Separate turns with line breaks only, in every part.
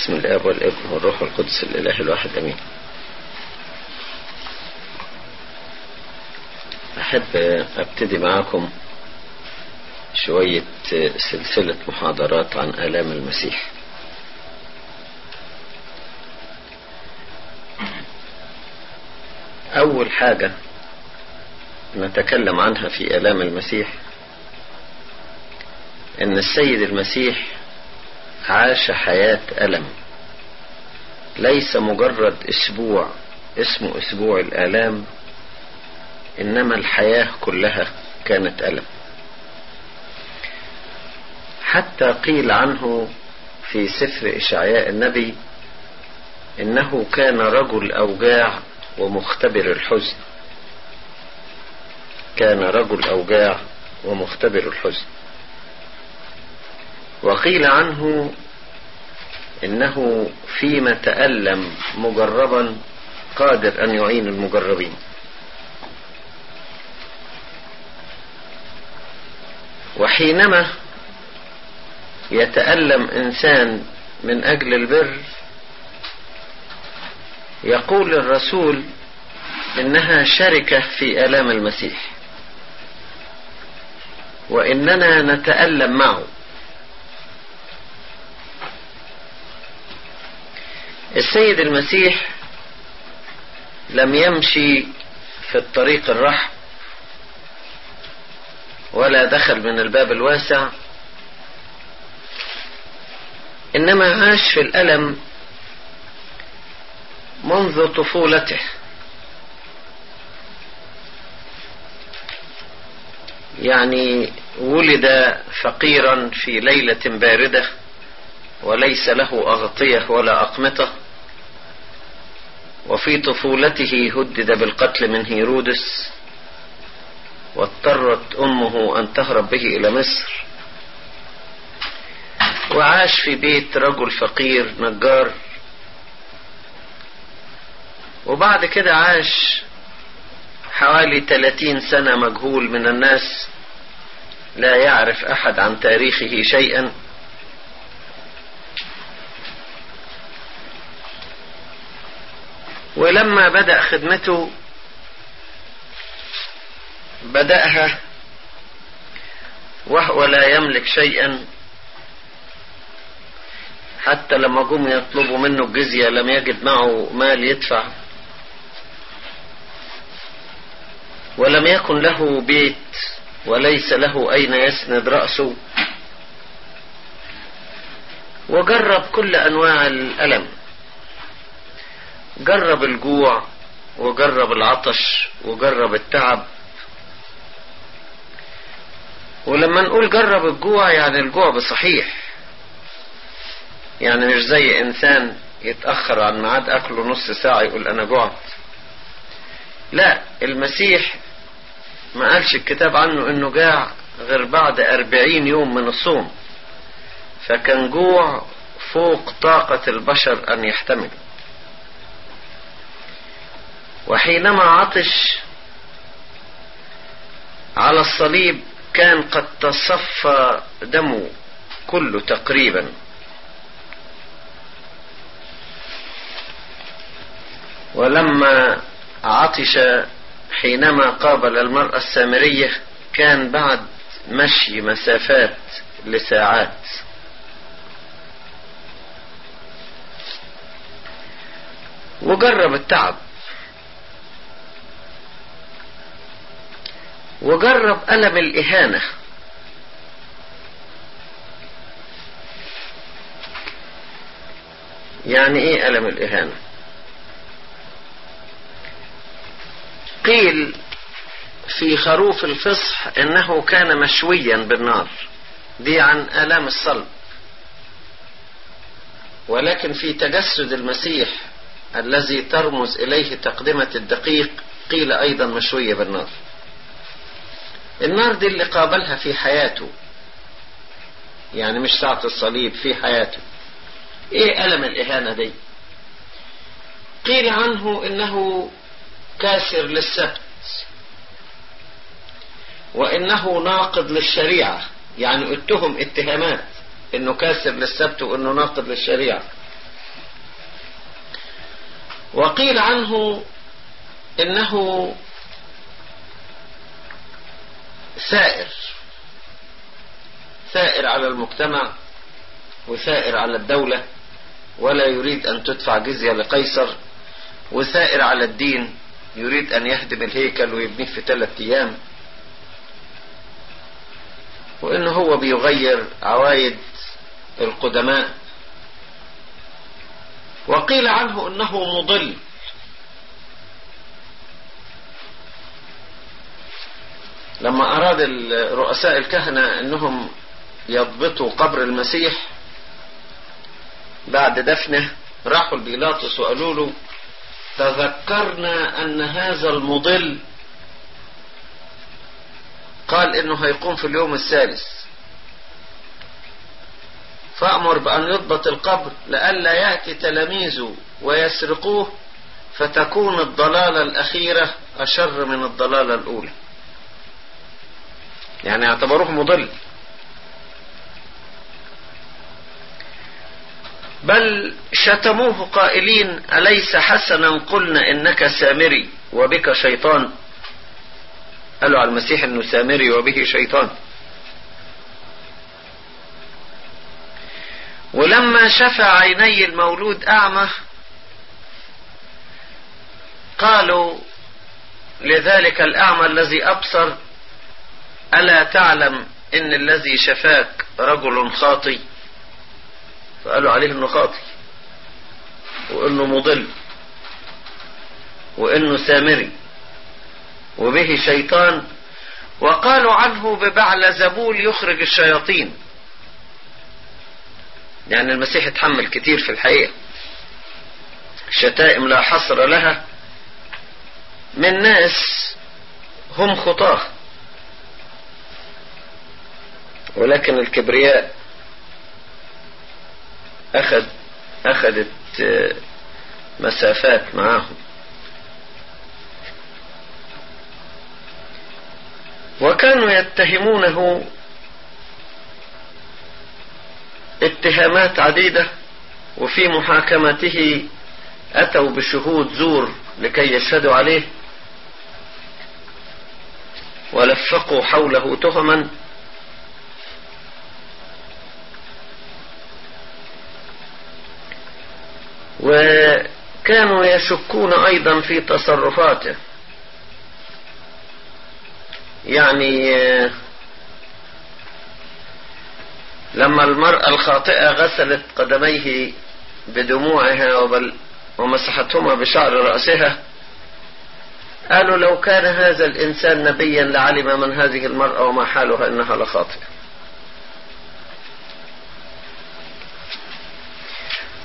بسم الاب والإبن والروح القدس الإله الواحد أمين. أحب أبتدي معاكم شوية سلسلة محاضرات عن آلام المسيح. أول حاجة نتكلم عنها في آلام المسيح إن السيد المسيح عاش حياة ألم. ليس مجرد أسبوع اسمه أسبوع الآلام إنما الحياة كلها كانت ألم. حتى قيل عنه في سفر إشعياء النبي إنه كان رجل أوجاع ومختبر الحزن. كان رجل أوجاع ومختبر الحزن. وقيل عنه إنه فيما تألم مجربا قادر أن يعين المجربين. وحينما يتألم إنسان من أجل البر يقول الرسول إنها شركة في آلام المسيح وإننا نتألم معه. السيد المسيح لم يمشي في الطريق الرحب ولا دخل من الباب الواسع إنما عاش في الألم منذ طفولته. يعني ولد فقيرا في ليلة باردة وليس له أغطية ولا أقمطة. وفي طفولته هدد بالقتل من هيرودس واضطرت أمه أن تهرب به إلى مصر. وعاش في بيت رجل فقير نجار. وبعد كده عاش حوالي 30 سنة مجهول من الناس لا يعرف أحد عن تاريخه شيئا. ولما بدأ خدمته بدأها وهو لا يملك شيئا. حتى لما جم يطلبوا منه الجزية لم يجد معه مال يدفع. ولم يكن له بيت وليس له أين يسند رأسه. وجرب كل أنواع الألم. جرب الجوع وجرب العطش وجرب التعب. ولما نقول جرب الجوع يعني الجوع بصحيح. يعني مش زي إنسان يتأخر عن ميعاد أكله نص ساعة يقول أنا جوعت. لا المسيح ما قالش الكتاب عنه إنه جاع غير بعد أربعين يوم من الصوم. فكان جوع فوق طاقة البشر أن يحتمل. وحينما عطش على الصليب كان قد تصفى دمه كله تقريبا. ولما عطش حينما قابل المرأة السامرية كان بعد مشي مسافات لساعات. وجرب التعب. وجرب ألم الإهانة يعني إيه ألم الإهانة؟ قيل في خروف الفصح إنه كان مشويا بالنار. دي عن آلام الصلب. ولكن في تجسد المسيح الذي ترمز إليه تقدمة الدقيق قيل أيضا مشوية بالنار. النار دي اللي قابلها في حياته يعني مش ساعة الصليب في حياته. إيه ألم الإهانة دي؟ قيل عنه إنه كاسر للسبت وإنه ناقض للشريعة. يعني اتهم اتهامات إنه كاسر للسبت وإنه ناقض للشريعة. وقيل عنه إنه ثائر ثائر على المجتمع وثائر على الدولة ولا يريد أن تدفع جزية لقيصر وثائر على الدين يريد أن يهدم الهيكل ويبنيه في ثلاثة أيام. وانه هو بيغير عوايد القدماء. وقيل عنه إنه مضل. لما أراد رؤساء الكهنة أنهم يضبطوا قبر المسيح بعد دفنه راحوا لبيلاطس وقالوا له تذكرنا أن هذا المضل قال إنه هيقوم في اليوم الثالث. فأمر بأن يضبط القبر لئلا يأتي تلاميذه ويسرقوه فتكون الضلالة الأخيرة أشر من الضلالة الأولى. يعني اعتبروه مضل. بل شتموه قائلين أليس حسنا قلنا إنك سامري وبك شيطان؟ قالوا على المسيح إنه سامري وبه شيطان. ولما شفى عيني المولود أعمى قالوا لذلك الأعمى الذي أبصر ألا تعلم إن الذي شفاك رجل خاطي؟ فقالوا عليه إنه خاطي وإنه مضل وإنه سامري وبه شيطان وقالوا عنه ببعل زبول يخرج الشياطين. يعني المسيح اتحمل كتير في الحقيقة. شتائم لا حصر لها من ناس هم خطاه. ولكن الكبرياء أخذ أخذت مسافات معاهم. وكانوا يتهمونه اتهامات عديدة وفي محاكمته أتوا بشهود زور لكي يشهدوا عليه ولفقوا حوله تهما. وكانوا يشكون أيضا في تصرفاته. يعني لما المرأة الخاطئة غسلت قدميه بدموعها وبل ومسحتهما بشعر رأسها قالوا لو كان هذا الإنسان نبيا لعلم من هذه المرأة وما حالها إنها لخاطئة.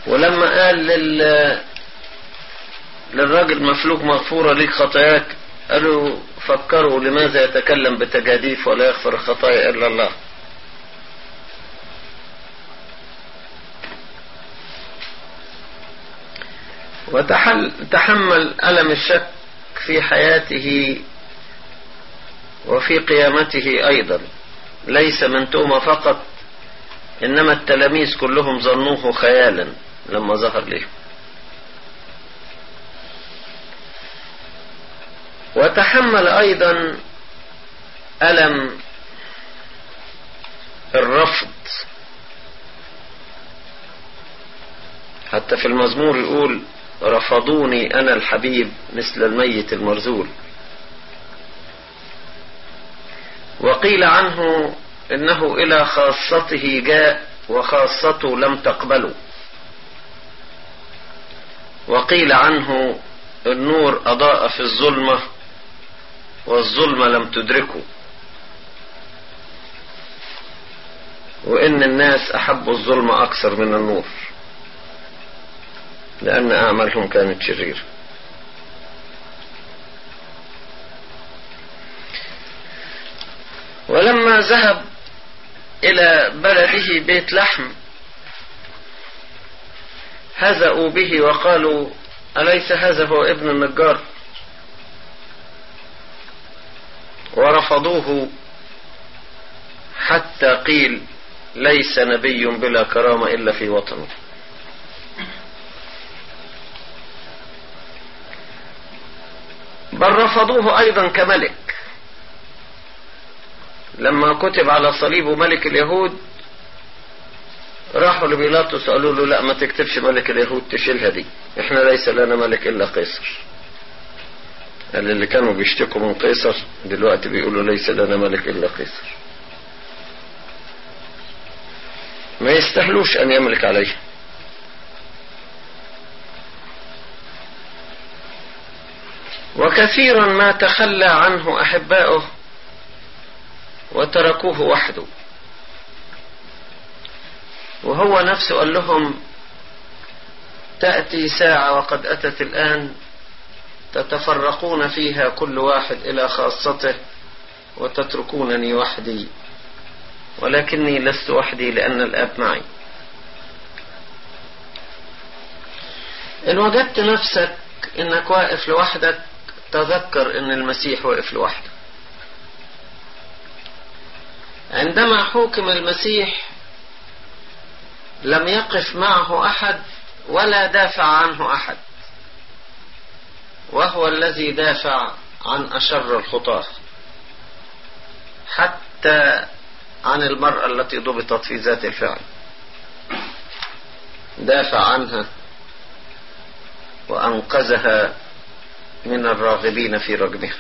ولما قال لل للراجل مفلوك مغفورة ليك خطاياك قالوا فكروا لماذا يتكلم بتجاديف ولا يغفر الخطايا إلا الله. وتحمل ألم الشك في حياته وفي قيامته أيضا. ليس من تومة فقط إنما التلاميذ كلهم ظنوه خيالا. لما ظهر لهم وتحمل أيضا ألم الرفض. حتى في المزمور يقول رفضوني أنا الحبيب مثل الميت المرزول. وقيل عنه إنه إلى خاصته جاء وخاصته لم تقبله. وقيل عنه النور أضاء في الظلمة والظلمة لم تدركه. وإن الناس أحبوا الظلمة أكثر من النور لأن أعمالهم كانت شريرة. ولما ذهب إلى بلده بيت لحم هزأوا به وقالوا أليس هذا هو ابن النجار؟ ورفضوه حتى قيل ليس نبي بلا كرامة إلا في وطنه. بل رفضوه أيضا كملك. لما كتب على صليبه ملك اليهود راحوا لبيلاطس قالوا له لا ما تكتبش ملك اليهود تشيلها دي إحنا ليس لنا ملك إلا قيصر. قال اللي كانوا بيشتكوا من قيصر دلوقتي بيقولوا ليس لنا ملك إلا قيصر. ما يستهلوش أن يملك عليه. وكثيرا ما تخلى عنه أحباؤه وتركوه وحده. وهو نفسه قال لهم تأتي ساعة وقد أتت الآن تتفرقون فيها كل واحد إلى خاصته وتتركونني وحدي ولكني لست وحدي لأن الآب معي. إن وجدت نفسك إنك واقف لوحدك تذكر إن المسيح واقف لوحده. عندما حكم المسيح لم يقف معه أحد ولا دافع عنه أحد. وهو الذي دافع عن أشر الخطاة. حتى عن المرأة التي ضبطت في ذات الفعل. دافع عنها وأنقذها من الراغبين في رجمها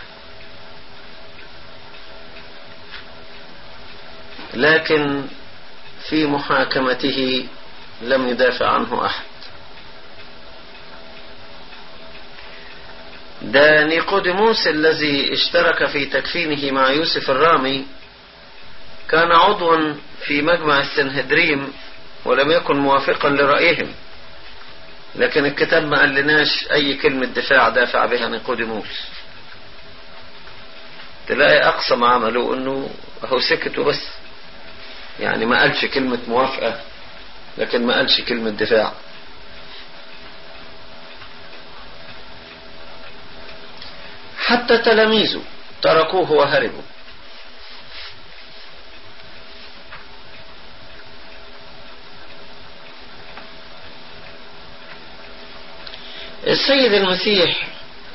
لكن في محاكمته لم يدافع عنه أحد. ده نيقوديموس الذي اشترك في تكفينه مع يوسف الرامي كان عضوا في مجمع السنهدريم ولم يكن موافقا لرأيهم لكن الكتاب ما قال لناش أي كلمة دفاع دافع بها نيقوديموس تلاقي أقصى ما عملوا أنه هو سكتوا بس. يعني ما قالش كلمة موافقة لكن ما قالش كلمة دفاع. حتى تلاميذه تركوه وهربوا. السيد المسيح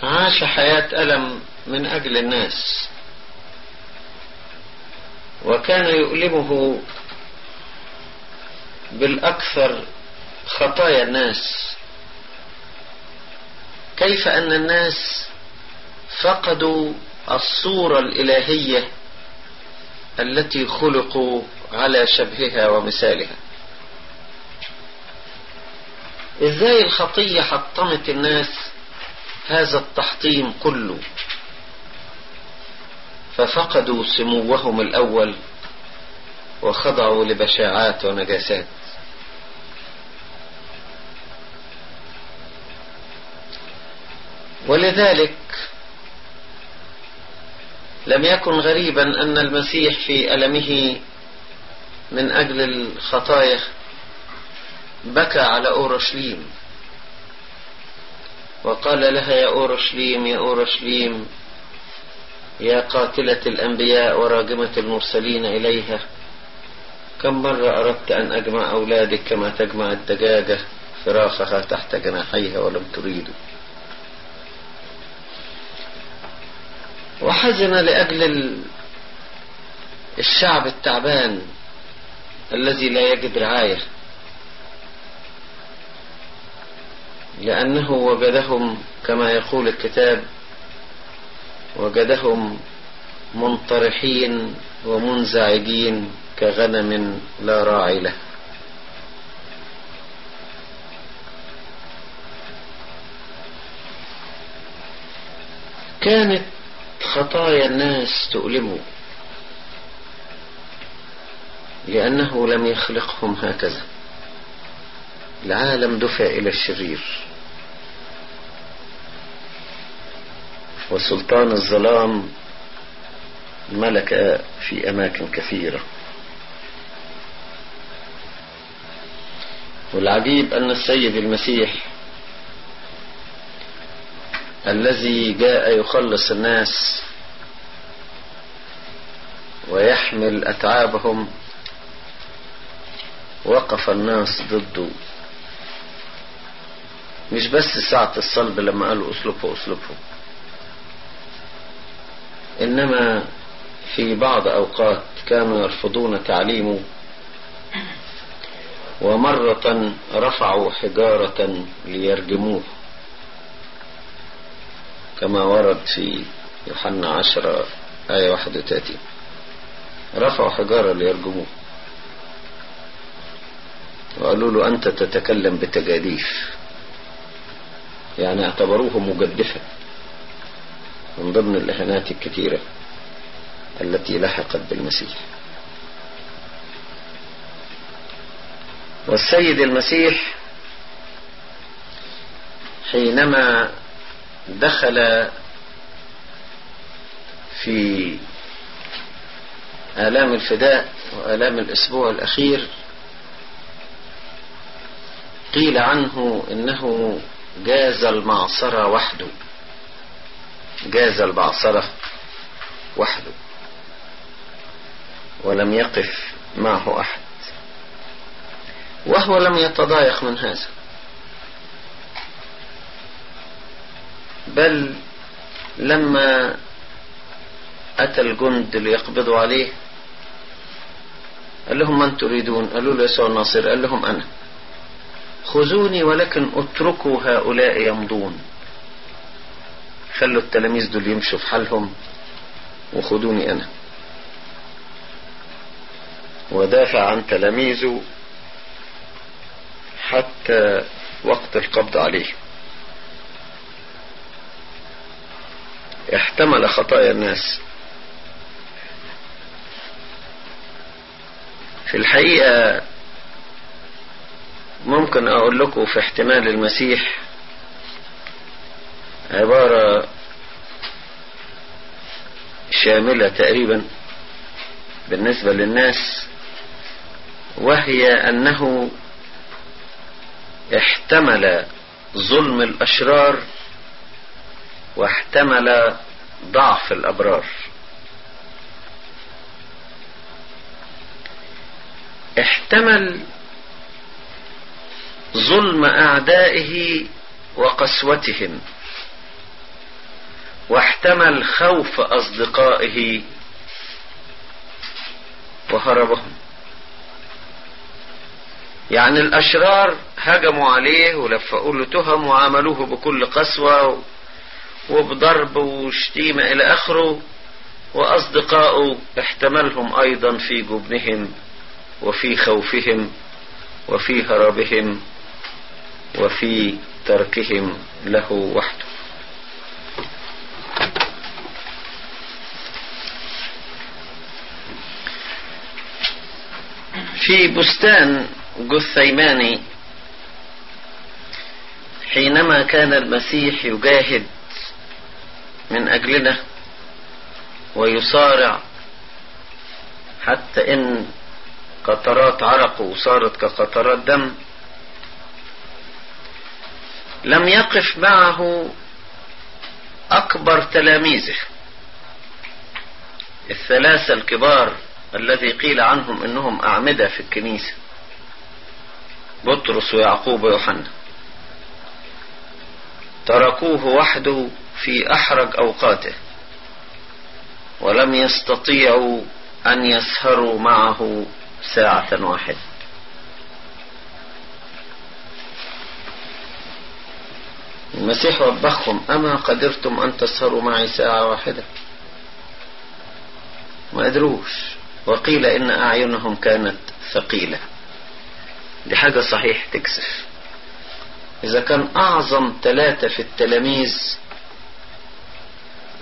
عاش حياة ألم من أجل الناس. وكان يؤلمه بالأكثر خطايا الناس. كيف أن الناس فقدوا الصورة الإلهية التي خلقوا على شبهها ومثالها؟ إزاي الخطية حطمت الناس هذا التحطيم كله؟ ففقدوا سموهم الأول وخضعوا لبشاعات ونجاسات. ولذلك لم يكن غريبا أن المسيح في ألمه من أجل الخطايا بكى على أورشليم. وقال لها يا أورشليم يا أورشليم يا قاتلة الأنبياء وراجمة المرسلين إليها. كم مرة أردت أن أجمع أولادك كما تجمع الدجاجة؟ فراخها تحت جناحيها ولم تريدوا. وحزن لأجل الشعب التعبان الذي لا يجد رعاية. لأنه وجدهم كما يقول الكتاب وجدهم منطرحين ومنزعجين كغنم لا راعي له. كانت خطايا الناس تؤلمه لأنه لم يخلقهم هكذا. العالم دفع إلى الشرير. وسلطان الظلام ملك في أماكن كثيرة. والعجيب أن السيد المسيح الذي جاء يخلص الناس ويحمل أتعابهم وقف الناس ضده. مش بس ساعة الصلب لما قالوا اسلبه اسلبه إنما في بعض أوقات كانوا يرفضون تعليمه ومرة رفعوا حجارة ليرجموه كما ورد في يوحنا عشرة آية 31 رفعوا حجارة ليرجموه. وقالوا له أنت تتكلم بتجاديف يعني اعتبروه مجدفا. من ضمن الإهانات الكثيرة التي لحقت بالمسيح. والسيد المسيح حينما دخل في آلام الفداء وآلام الأسبوع الأخير قيل عنه إنه جاز المعصرة وحده. جاز المعصرة وحده ولم يقف معه أحد وهو لم يتضايق من هذا بل لما أتى الجند ليقبضوا عليه قال لهم من تريدون؟ قالوا له يسوع الناصر. قال لهم أنا. خذوني ولكن اتركوا هؤلاء يمضون. خلوا التلاميذ دول يمشوا في حالهم وخذوني أنا. ودافع عن تلاميذه حتى وقت القبض عليه. احتمل خطايا الناس. في الحقيقة ممكن أقول لكم في احتمال المسيح عبارة شاملة تقريبا بالنسبة للناس وهي أنه احتمل ظلم الأشرار واحتمل ضعف الأبرار. احتمل ظلم أعدائه وقسوتهم. واحتمل خوف أصدقائه. وهربهم. يعني الأشرار هجموا عليه ولفقوا له تهم وعملوه بكل قسوة وبضرب وشتيمة إلى آخره. وأصدقائه احتملهم أيضا في جبنهم وفي خوفهم وفي هربهم وفي تركهم له وحده. في بستان جثيماني حينما كان المسيح يجاهد من أجلنا ويصارع حتى إن قطرات عرقه صارت كقطرات دم لم يقف معه أكبر تلاميذه الثلاثة الكبار الذي قيل عنهم إنهم أعمدة في الكنيسة. بطرس ويعقوب ويوحنا. تركوه وحده في احرج أوقاته ولم يستطيعوا أن يسهروا معه ساعة واحدة. المسيح وبخهم أما قدرتم أن تسهروا معي ساعة واحدة؟ ما قدروش وقيل إن أعينهم كانت ثقيلة. دي حاجة صحيح تكسف. إذا كان أعظم ثلاثة في التلاميذ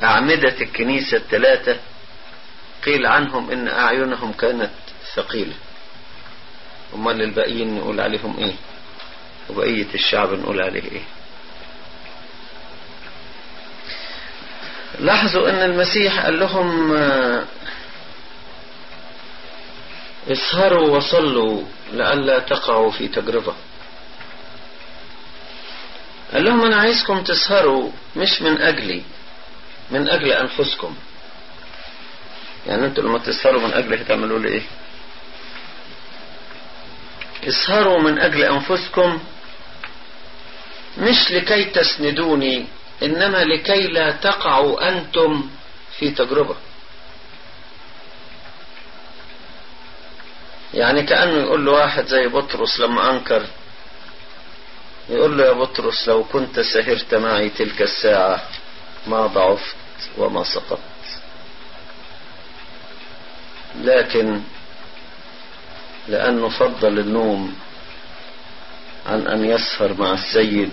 أعمدة الكنيسة الثلاثة قيل عنهم إن أعينهم كانت ثقيلة. أمال الباقيين نقول عليهم إيه؟ وبقية الشعب نقول عليه إيه؟ لاحظوا إن المسيح قال لهم اسهروا وصلوا لئلا تقعوا في تجربة. قال لهم أنا عايزكم تسهروا مش من أجلي من أجل أنفسكم. يعني أنتوا لما تسهروا من اجلي هتعملوا لي إيه؟ اسهروا من أجل أنفسكم مش لكي تسندوني إنما لكي لا تقعوا أنتم في تجربة. يعني كأنه يقول له واحد زي بطرس لما أنكر يقول له يا بطرس لو كنت سهرت معي تلك الساعة ما ضعفت وما سقطت. لكن لأنه فضل النوم عن أن يسهر مع السيد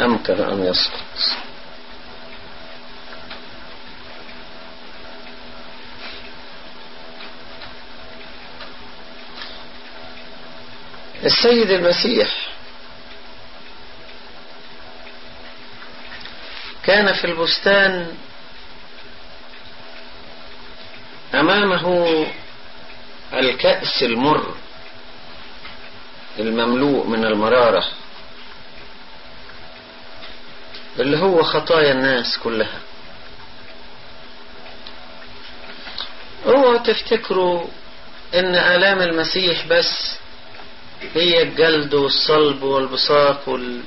أمكن أن يسقط. السيد المسيح كان في البستان أمامه الكأس المر المملوء من المرارة اللي هو خطايا الناس كلها. اوعوا تفتكروا إن آلام المسيح بس هي الجلد والصلب والبصاق وال...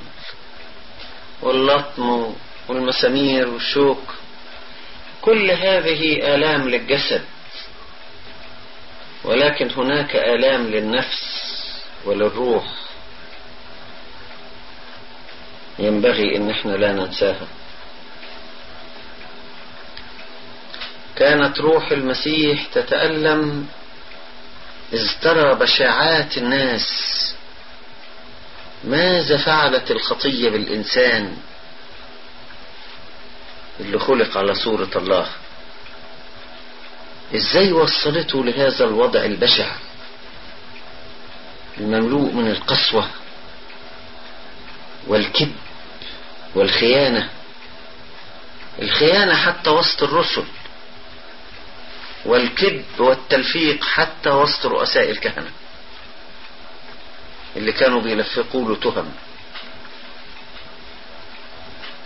واللطم والمسامير والشوك. كل هذه آلام للجسد ولكن هناك آلام للنفس وللروح. ينبغي إن إحنا لا ننساها. كانت روح المسيح تتألم إذ ترى بشاعات الناس. ماذا فعلت الخطية بالإنسان اللي خلق على صورة الله؟ إزاي وصلته لهذا الوضع البشع المملوء من القسوة والكذب والخيانة؟ الخيانة حتى وسط الرسل. والكذب والتلفيق حتى وسط رؤساء الكهنة اللي كانوا بيلفقوا له تهم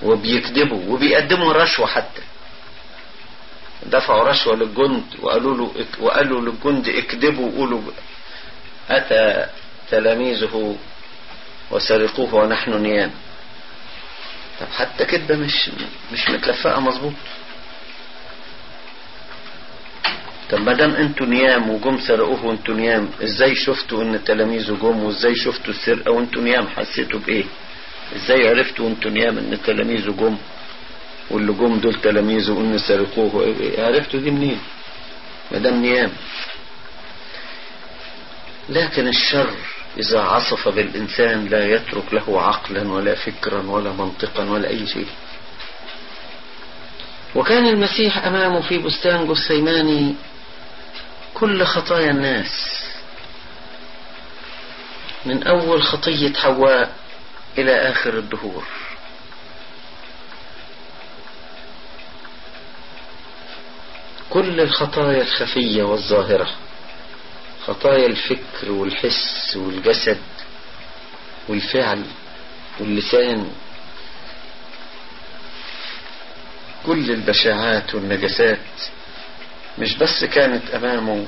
وبيكذبوا وبيقدموا رشوة حتى. دفعوا رشوة للجند وقالوا له وقالوا للجند اكذبوا وقولوا أتى تلاميذه وسرقوه ونحن نيام. طب حتى كده مش مش متلفقة مظبوط. طب ما دام أنتوا نيام وجم سرقوه وانتوا نيام إزاي شفتوا ان تلاميذه جم وازاي شفتوا السرقة وانتوا نيام؟ حسيتوا بإيه؟ إزاي عرفتوا وانتوا نيام ان تلاميذه جم واللي جم دول تلاميذه وان سرقوه؟ عرفتوا دي منين؟ ما دام نيام. لكن الشر إذا عصف بالإنسان لا يترك له عقلا ولا فكرا ولا منطقا ولا أي شيء. وكان المسيح أمامه في بستان جثيماني كل خطايا الناس. من أول خطية حواء إلى آخر الدهور. كل الخطايا الخفية والظاهرة خطايا الفكر والحس والجسد والفعل واللسان كل البشاعات والنجسات مش بس كانت أمامه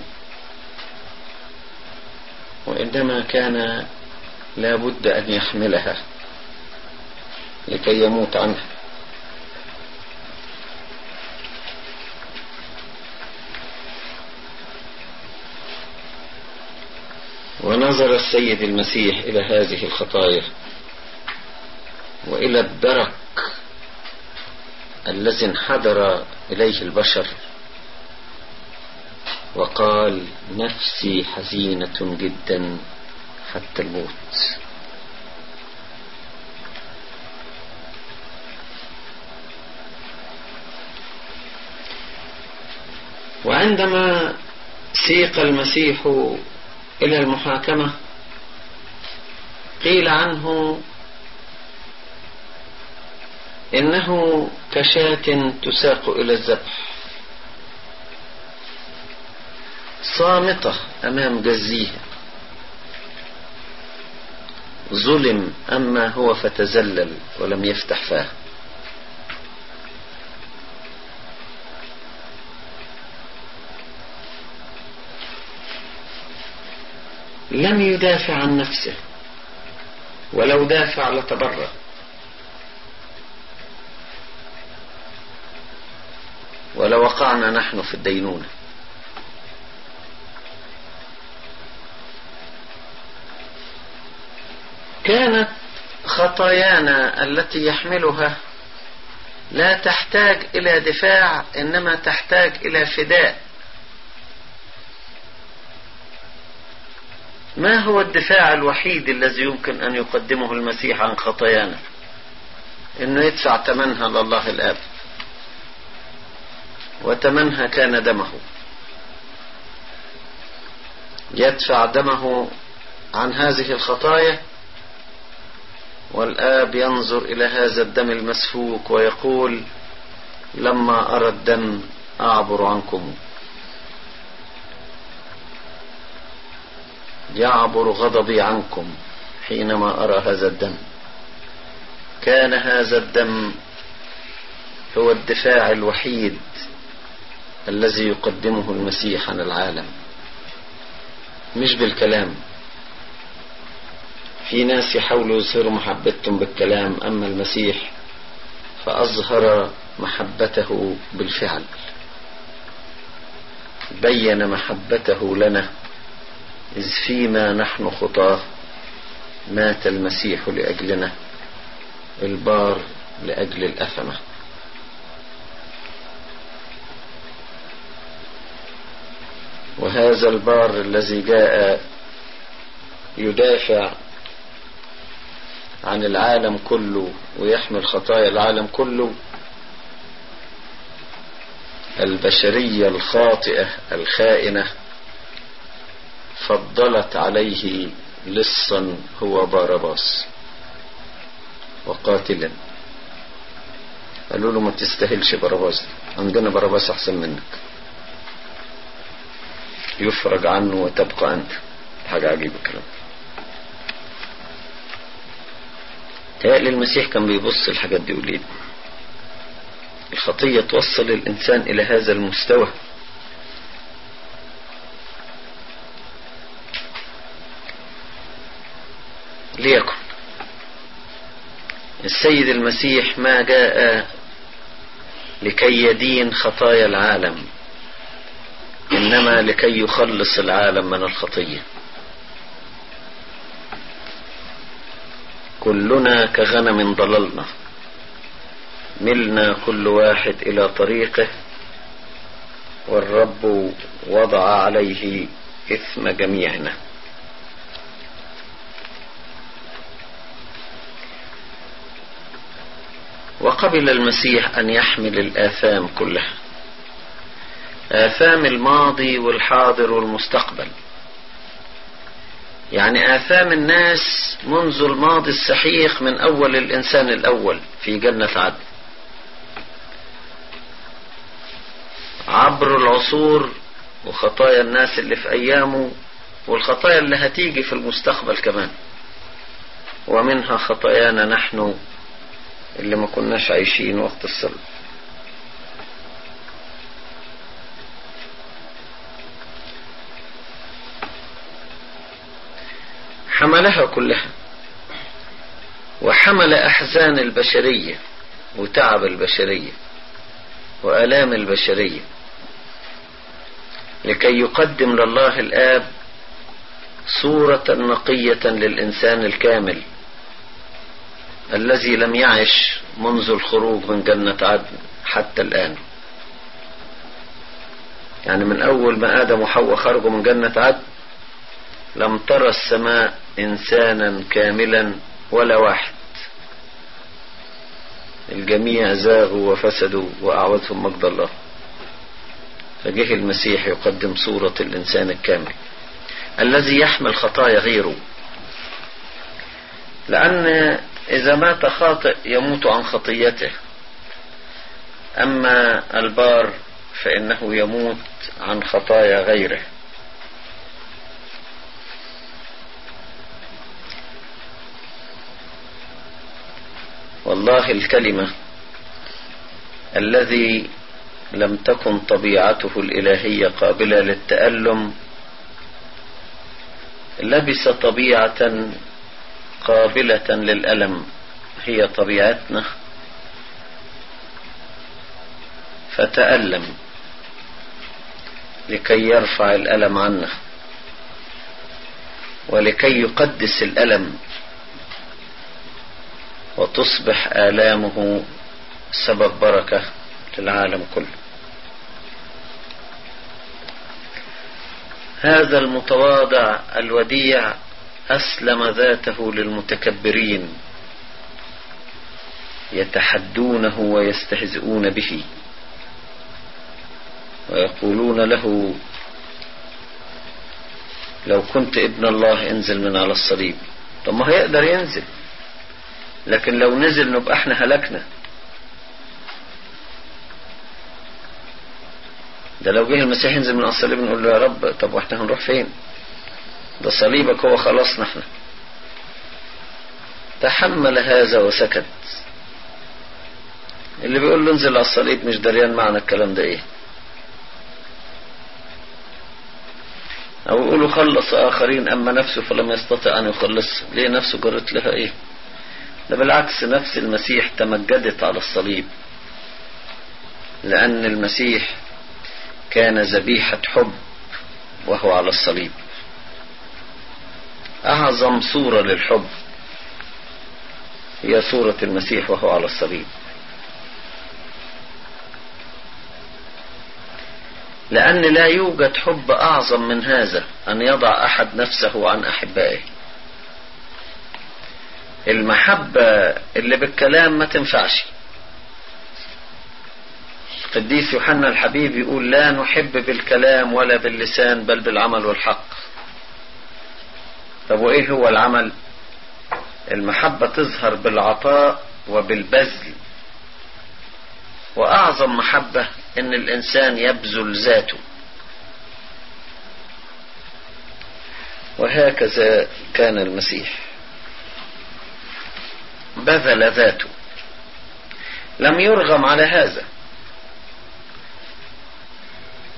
وإنما كان لابد أن يحملها لكي يموت عنها. ونظر السيد المسيح إلى هذه الخطايا وإلى الدرك الذي انحدر إليه البشر. وقال نفسي حزينة جدا حتى الموت. وعندما سيق المسيح إلى المحاكمة قيل عنه إنه كشاة تساق إلى الذبح. صامتة أمام جزيها ظلم أما هو فتزلل ولم يفتح فاه. لم يدافع عن نفسه. ولو دافع لتبرأ. ولوقعنا نحن في الدينونة. كانت خطايانا التي يحملها لا تحتاج إلى دفاع إنما تحتاج إلى فداء. ما هو الدفاع الوحيد الذي يمكن أن يقدمه المسيح عن خطايانا؟ إنه يدفع ثمنها لله الآب. وثمنها كان دمه. يدفع دمه عن هذه الخطايا والآب ينظر إلى هذا الدم المسفوك ويقول لما أرى الدم أعبر عنكم. يعبر غضبي عنكم حينما أرى هذا الدم. كان هذا الدم هو الدفاع الوحيد الذي يقدمه المسيح عن العالم. مش بالكلام. في ناس يحاولوا يظهروا محبتهم بالكلام أما المسيح فأظهر محبته بالفعل. بين محبته لنا إذ فيما نحن خطاه مات المسيح لأجلنا البار لأجل الأثمة. وهذا البار الذي جاء يدافع عن العالم كله ويحمل خطايا العالم كله. البشرية الخاطئة الخائنة فضلت عليه لصا هو بارباس وقاتلا. قالوا له ما تستاهلش بارباس عندنا بارباس أحسن منك. يفرج عنه وتبقى أنت. حاجة عجيبة الكلام. تهيألي المسيح كان بيبص الحاجات دي وليه الخطية توصل الإنسان إلى هذا المستوى. ليكن. السيد المسيح ما جاء لكي يدين خطايا العالم إنما لكي يخلص العالم من الخطية. كلنا كغنم ضللنا. ملنا كل واحد إلى طريقه والرب وضع عليه إثم جميعنا. وقبل المسيح أن يحمل الآثام كلها آثام الماضي والحاضر والمستقبل. يعني آثام الناس منذ الماضي السحيق من أول الإنسان الأول في جنة عدن. عبر العصور وخطايا الناس اللي في أيامه والخطايا اللي هتيجي في المستقبل كمان. ومنها خطايانا نحن اللي ما كناش عايشين وقت الصلب. حملها كلها. وحمل أحزان البشرية وتعب البشرية وآلام البشرية. لكي يقدم لله الآب صورة نقية للإنسان الكامل الذي لم يعش منذ الخروج من جنة عدن حتى الآن. يعني من أول ما آدم وحواء خرجوا من جنة عدن لم ترى السماء إنسانا كاملا ولا واحد. الجميع زاغوا وفسدوا وأعوذهم مجد الله. فجه المسيح يقدم صورة الإنسان الكامل. الذي يحمل خطايا غيره. لأن إذا مات خاطئ يموت عن خطيته. أما البار فإنه يموت عن خطايا غيره. والله الكلمة الذي لم تكن طبيعته الإلهية قابلة للتألم لبس طبيعة قابلة للألم هي طبيعتنا. فتألم لكي يرفع الألم عنه ولكي يقدس الألم. وتصبح آلامه سبب بركة للعالم كله. هذا المتواضع الوديع أسلم ذاته للمتكبرين يتحدونه ويستهزئون به ويقولون له لو كنت ابن الله انزل من على الصليب. طب ما هيقدر ينزل؟ لكن لو نزل نبقى إحنا هلكنا. ده لو جه المسيح ينزل من على الصليب نقول له يا رب طب وإحنا هنروح فين؟ ده صليبك هو خلاصنا إحنا تحمل هذا وسكت. اللي بيقول له انزل على الصليب مش دريان معنى الكلام ده إيه؟ أو يقولوا خلص آخرين أما نفسه فلم يستطع أن يخلص. ليه نفسه جرت لها إيه؟ ده بالعكس نفس المسيح تمجدت على الصليب لأن المسيح كان ذبيحة حب وهو على الصليب. أعظم صورة للحب هي صورة المسيح وهو على الصليب. لأن لا يوجد حب أعظم من هذا أن يضع أحد نفسه عن أحبائه. المحبة اللي بالكلام ما تنفعش. القديس يوحنا الحبيب يقول لا نحب بالكلام ولا باللسان بل بالعمل والحق. طب وإيه هو العمل؟ المحبة تظهر بالعطاء وبالبذل. وأعظم محبة إن الإنسان يبذل ذاته. وهكذا كان المسيح. بذل ذاته. لم يرغم على هذا.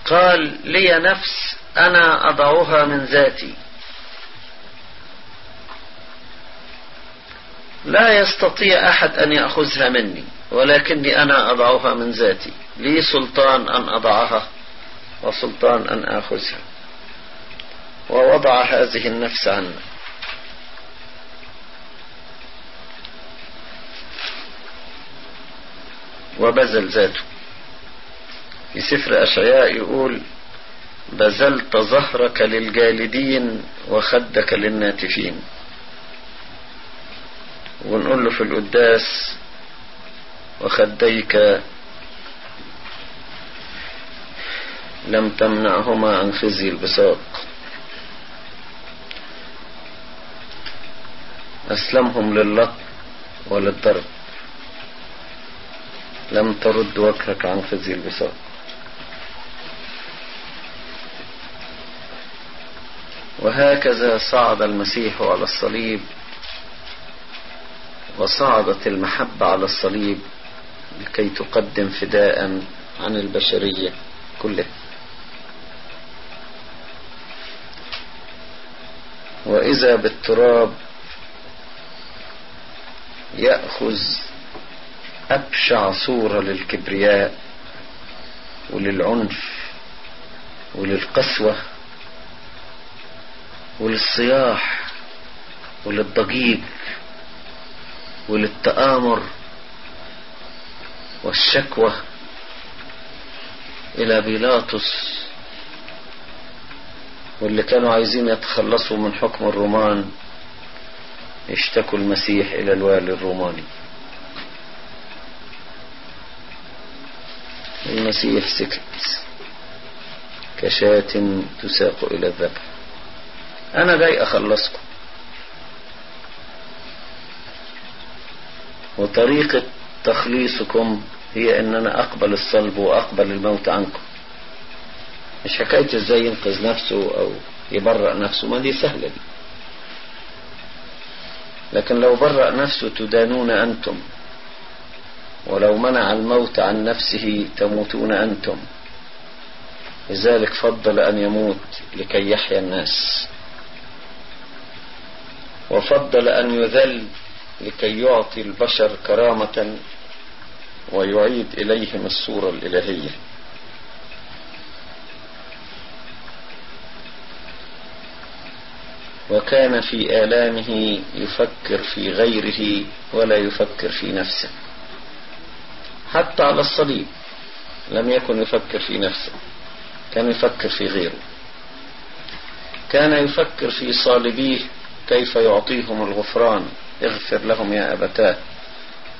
قال لي نفس أنا أضعها من ذاتي. لا يستطيع أحد أن يأخذها مني ولكني أنا أضعها من ذاتي. لي سلطان أن أضعها وسلطان أن آخذها. ووضع هذه النفس عنا. وبذل ذاته. في سفر أشعياء يقول بذلت ظهرك للجالدين وخدك للناتفين. ونقول له في القداس وخديك لم تمنعهما عن خزي البساط. أسلمهم للط وللضرب لم ترد وجهك عن خزي البساط وهكذا صعد المسيح على الصليب وصعدت المحبة على الصليب لكي تقدم فداء عن البشرية كلها. وإذا بالتراب يأخذ أبشع صورة للكبرياء وللعنف وللقسوة وللصياح وللضجيج وللتآمر والشكوى إلى بيلاطس واللي كانوا عايزين يتخلصوا من حكم الرومان اشتكوا المسيح إلى الوالي الروماني. المسيح سكت. كشاة تساق إلى الذبح. أنا جاي أخلصكم. وطريقة تخليصكم هي ان أنا أقبل الصلب وأقبل الموت عنكم. مش حكاية إزاي ينقذ نفسه أو يبرأ نفسه ما دي سهلة دي. لكن لو برأ نفسه تدانون أنتم. ولو منع الموت عن نفسه تموتون أنتم. لذلك فضل أن يموت لكي يحيا الناس. وفضل أن يذل لكي يعطي البشر كرامة ويعيد إليهم الصورة الإلهية. وكان في آلامه يفكر في غيره ولا يفكر في نفسه. حتى على الصليب. لم يكن يفكر في نفسه. كان يفكر في غيره. كان يفكر في صالبيه كيف يعطيهم الغفران. اغفر لهم يا أبتاه.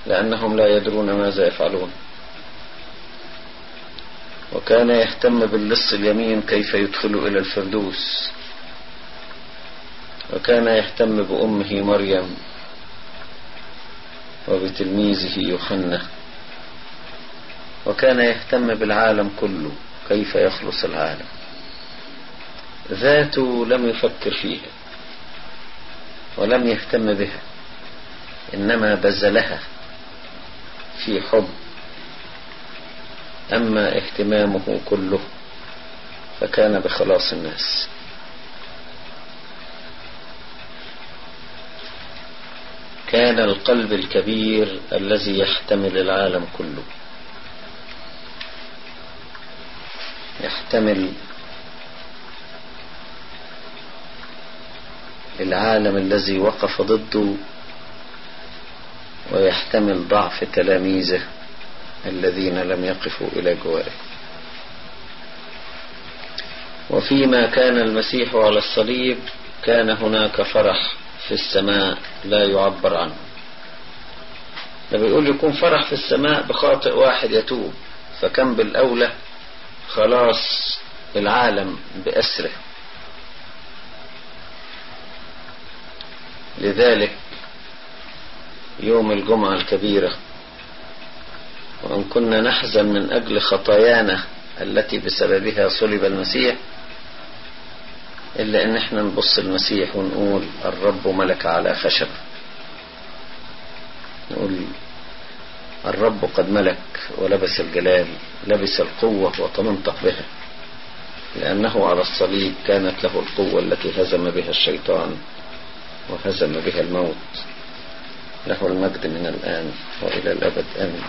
لأنهم لا يدرون ماذا يفعلون. وكان يهتم باللص اليمين كيف يدخل إلى الفردوس. وكان يهتم بأمه مريم. وبتلميذه يوحنا. وكان يهتم بالعالم كله كيف يخلص العالم. ذاته لم يفكر فيها ولم يهتم بها إنما بذلها في حب. أما اهتمامه كله فكان بخلاص الناس. كان القلب الكبير الذي يحتمل العالم كله. يحتمل العالم الذي وقف ضده ويحتمل ضعف تلاميذه الذين لم يقفوا إلى جواره. وفيما كان المسيح على الصليب كان هناك فرح في السماء لا يعبر عنه. ده بيقول يكون فرح في السماء بخاطئ واحد يتوب فكم بالأولى خلاص العالم بأسره. لذلك يوم الجمعة الكبيرة وأن كنا نحزن من أجل خطايانا التي بسببها صلب المسيح إلا إن إحنا نبص المسيح ونقول الرب ملك على خشب. نقول الرب قد ملك ولبس الجلال لبس القوة وتمنطق بها لأنه على الصليب كانت له القوة التي هزم بها الشيطان وهزم بها الموت. له المجد من الآن وإلى الأبد. آمين.